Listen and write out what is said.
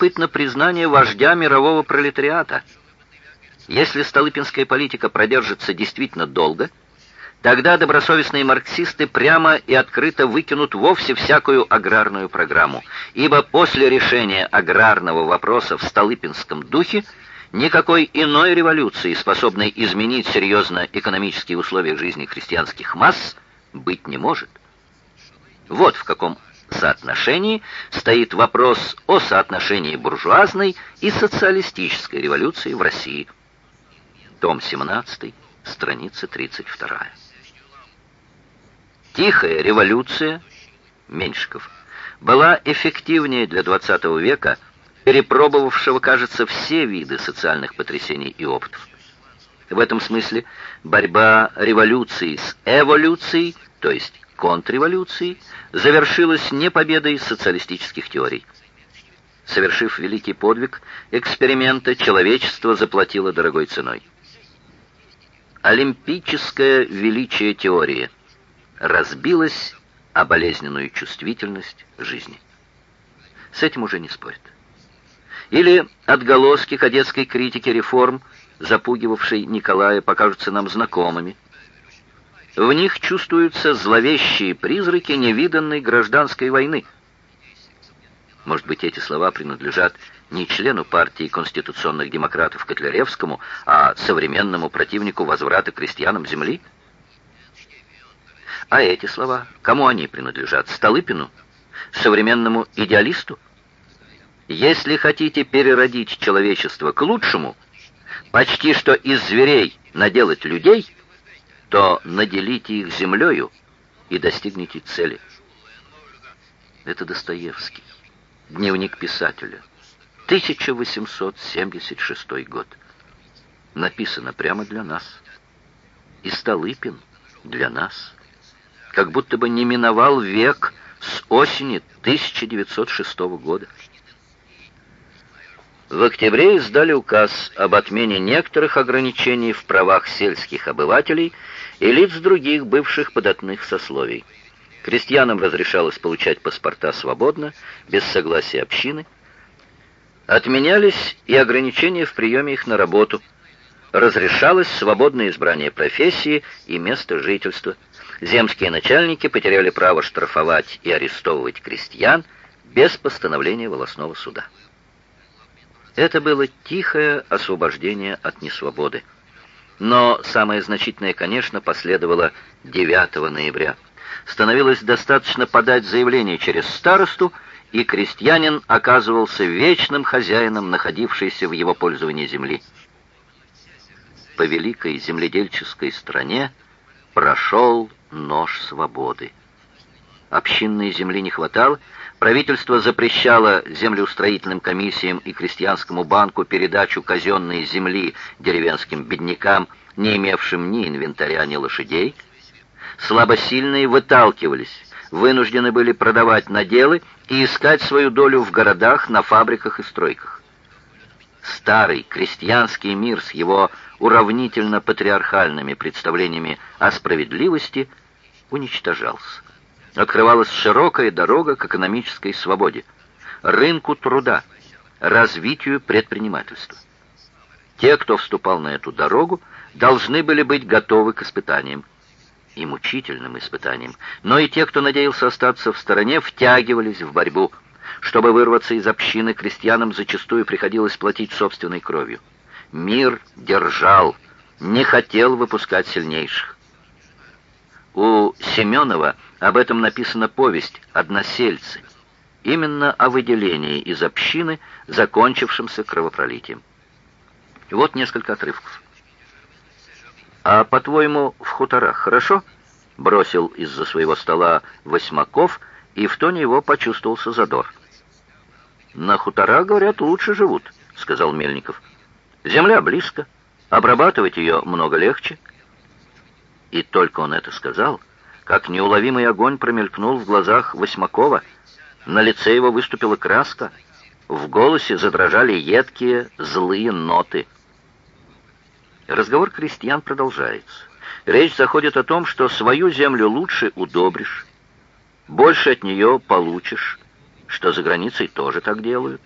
любопытно признание вождя мирового пролетариата. Если столыпинская политика продержится действительно долго, тогда добросовестные марксисты прямо и открыто выкинут вовсе всякую аграрную программу, ибо после решения аграрного вопроса в столыпинском духе никакой иной революции, способной изменить серьезно экономические условия жизни крестьянских масс, быть не может. Вот в каком соотношении стоит вопрос о соотношении буржуазной и социалистической революции в России. Том 17, страница 32. Тихая революция, Меньшиков, была эффективнее для XX века, перепробовавшего, кажется, все виды социальных потрясений и опытов. В этом смысле борьба революции с эволюцией, то есть контрреволюцией, завершилась не победой социалистических теорий. Совершив великий подвиг, эксперимента человечество заплатило дорогой ценой. Олимпическое величие теории разбилось о болезненную чувствительность жизни. С этим уже не спорят. Или отголоски кадетской критики реформ, запугивавшей Николая, покажутся нам знакомыми – в них чувствуются зловещие призраки невиданной гражданской войны. Может быть, эти слова принадлежат не члену партии конституционных демократов Котляревскому, а современному противнику возврата крестьянам земли? А эти слова, кому они принадлежат? Столыпину? Современному идеалисту? Если хотите переродить человечество к лучшему, почти что из зверей наделать людей – то наделите их землею и достигнете цели. Это Достоевский. Дневник писателя. 1876 год. Написано прямо для нас. И Столыпин для нас. Как будто бы не миновал век с осени 1906 года. В октябре издали указ об отмене некоторых ограничений в правах сельских обывателей – и лиц других бывших податных сословий. Крестьянам разрешалось получать паспорта свободно, без согласия общины. Отменялись и ограничения в приеме их на работу. Разрешалось свободное избрание профессии и места жительства. Земские начальники потеряли право штрафовать и арестовывать крестьян без постановления волосного суда. Это было тихое освобождение от несвободы. Но самое значительное, конечно, последовало 9 ноября. Становилось достаточно подать заявление через старосту, и крестьянин оказывался вечным хозяином находившейся в его пользовании земли. По великой земледельческой стране прошел нож свободы. Общинной земли не хватало, правительство запрещало землеустроительным комиссиям и крестьянскому банку передачу казенной земли деревенским беднякам, не имевшим ни инвентаря, ни лошадей. Слабосильные выталкивались, вынуждены были продавать наделы и искать свою долю в городах, на фабриках и стройках. Старый крестьянский мир с его уравнительно-патриархальными представлениями о справедливости уничтожался открывалась широкая дорога к экономической свободе, рынку труда, развитию предпринимательства. Те, кто вступал на эту дорогу, должны были быть готовы к испытаниям, и мучительным испытаниям, но и те, кто надеялся остаться в стороне, втягивались в борьбу. Чтобы вырваться из общины, крестьянам зачастую приходилось платить собственной кровью. Мир держал, не хотел выпускать сильнейших. У Семенова об этом написана повесть «Односельцы», именно о выделении из общины, закончившемся кровопролитием. Вот несколько отрывков. «А, по-твоему, в хуторах хорошо?» бросил из-за своего стола Восьмаков, и в тоне его почувствовался задор. «На хуторах, говорят, лучше живут», — сказал Мельников. «Земля близко, обрабатывать ее много легче». И только он это сказал, как неуловимый огонь промелькнул в глазах Восьмакова. На лице его выступила краска, в голосе задрожали едкие, злые ноты. Разговор крестьян продолжается. Речь заходит о том, что свою землю лучше удобришь, больше от нее получишь, что за границей тоже так делают.